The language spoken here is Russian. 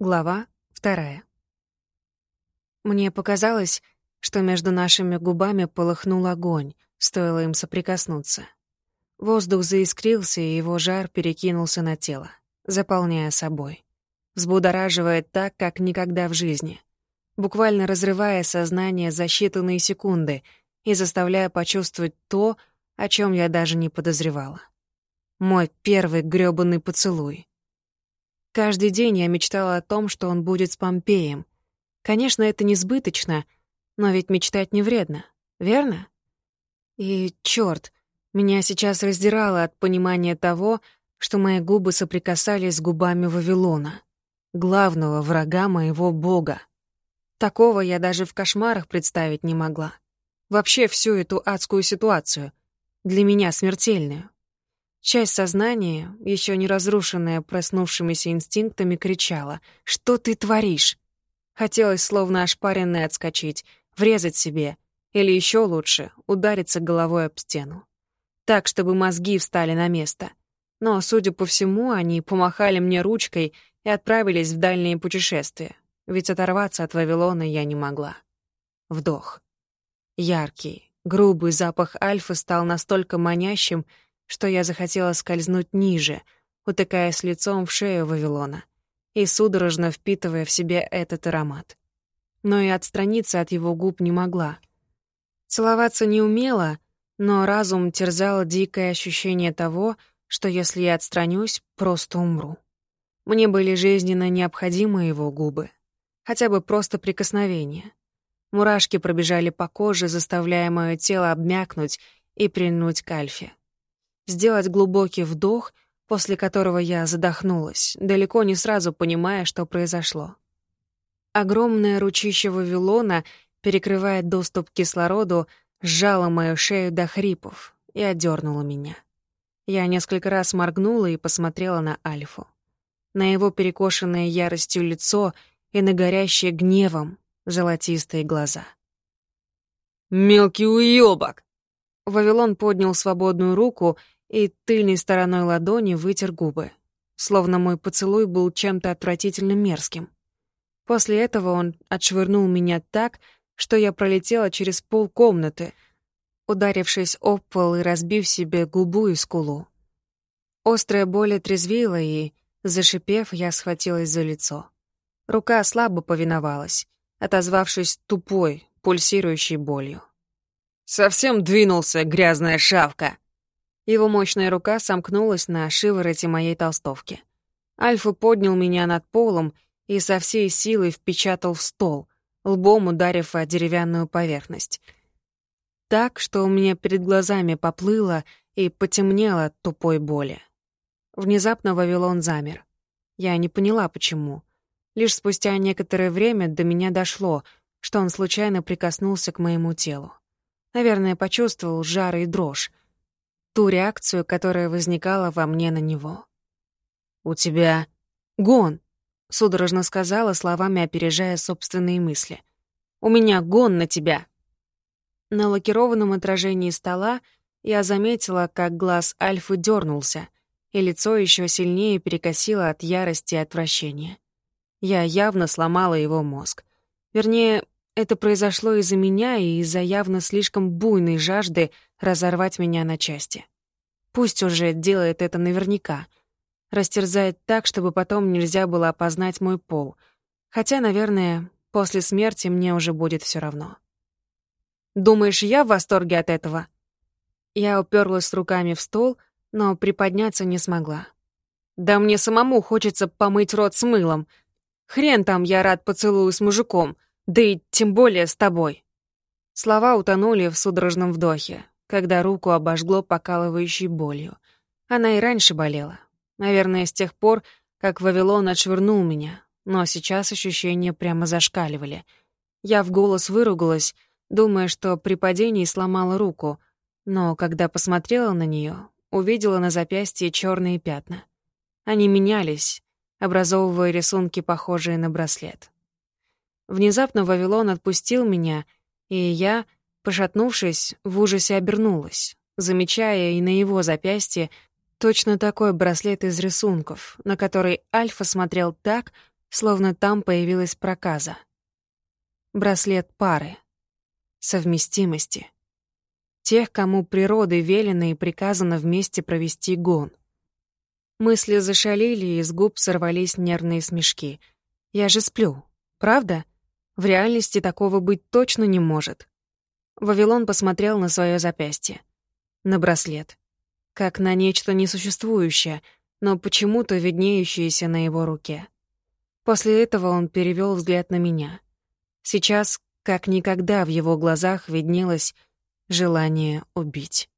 Глава вторая. Мне показалось, что между нашими губами полыхнул огонь, стоило им соприкоснуться. Воздух заискрился, и его жар перекинулся на тело, заполняя собой. Взбудораживает так, как никогда в жизни. Буквально разрывая сознание за считанные секунды и заставляя почувствовать то, о чем я даже не подозревала. Мой первый грёбаный поцелуй — Каждый день я мечтала о том, что он будет с Помпеем. Конечно, это несбыточно, но ведь мечтать не вредно, верно? И, чёрт, меня сейчас раздирало от понимания того, что мои губы соприкасались с губами Вавилона, главного врага моего бога. Такого я даже в кошмарах представить не могла. Вообще всю эту адскую ситуацию, для меня смертельную. Часть сознания, еще не разрушенная проснувшимися инстинктами, кричала «Что ты творишь?». Хотелось, словно ошпаренной, отскочить, врезать себе, или еще лучше, удариться головой об стену. Так, чтобы мозги встали на место. Но, судя по всему, они помахали мне ручкой и отправились в дальние путешествия, ведь оторваться от Вавилона я не могла. Вдох. Яркий, грубый запах альфа стал настолько манящим, что я захотела скользнуть ниже, утыкаясь лицом в шею Вавилона и судорожно впитывая в себя этот аромат. Но и отстраниться от его губ не могла. Целоваться не умела, но разум терзало дикое ощущение того, что если я отстранюсь, просто умру. Мне были жизненно необходимы его губы, хотя бы просто прикосновение. Мурашки пробежали по коже, заставляя мое тело обмякнуть и прильнуть к Альфе сделать глубокий вдох, после которого я задохнулась, далеко не сразу понимая, что произошло. Огромное ручище Вавилона, перекрывая доступ к кислороду, сжало мою шею до хрипов и отдернуло меня. Я несколько раз моргнула и посмотрела на Альфу. На его перекошенное яростью лицо и на горящие гневом золотистые глаза. «Мелкий уёбок!» Вавилон поднял свободную руку и тыльной стороной ладони вытер губы, словно мой поцелуй был чем-то отвратительно мерзким. После этого он отшвырнул меня так, что я пролетела через пол комнаты, ударившись об пол и разбив себе губу и скулу. Острая боль отрезвила, и, зашипев, я схватилась за лицо. Рука слабо повиновалась, отозвавшись тупой, пульсирующей болью. «Совсем двинулся, грязная шавка!» Его мощная рука сомкнулась на шивороте моей толстовки. Альфа поднял меня над полом и со всей силой впечатал в стол, лбом ударив о деревянную поверхность. Так, что у меня перед глазами поплыло и потемнело от тупой боли. Внезапно Вавилон замер. Я не поняла, почему. Лишь спустя некоторое время до меня дошло, что он случайно прикоснулся к моему телу. Наверное, почувствовал жар и дрожь, ту реакцию, которая возникала во мне на него. «У тебя гон», — судорожно сказала, словами опережая собственные мысли. «У меня гон на тебя». На лакированном отражении стола я заметила, как глаз Альфы дернулся, и лицо еще сильнее перекосило от ярости и отвращения. Я явно сломала его мозг. Вернее, это произошло из-за меня и из-за явно слишком буйной жажды разорвать меня на части. Пусть уже делает это наверняка. Растерзает так, чтобы потом нельзя было опознать мой пол. Хотя, наверное, после смерти мне уже будет все равно. Думаешь, я в восторге от этого? Я уперлась руками в стол, но приподняться не смогла. Да мне самому хочется помыть рот с мылом. Хрен там я рад поцелую с мужиком — да и тем более с тобой». Слова утонули в судорожном вдохе, когда руку обожгло покалывающей болью. Она и раньше болела. Наверное, с тех пор, как Вавилон отшвырнул меня, но сейчас ощущения прямо зашкаливали. Я в голос выругалась, думая, что при падении сломала руку, но когда посмотрела на нее, увидела на запястье черные пятна. Они менялись, образовывая рисунки, похожие на браслет. Внезапно Вавилон отпустил меня, и я, пошатнувшись, в ужасе обернулась, замечая и на его запястье точно такой браслет из рисунков, на который Альфа смотрел так, словно там появилась проказа. Браслет пары. Совместимости. Тех, кому природой велено и приказано вместе провести гон. Мысли зашалили, и с губ сорвались нервные смешки. Я же сплю, правда? В реальности такого быть точно не может. Вавилон посмотрел на свое запястье. На браслет. Как на нечто несуществующее, но почему-то виднеющееся на его руке. После этого он перевел взгляд на меня. Сейчас, как никогда, в его глазах виднелось желание убить.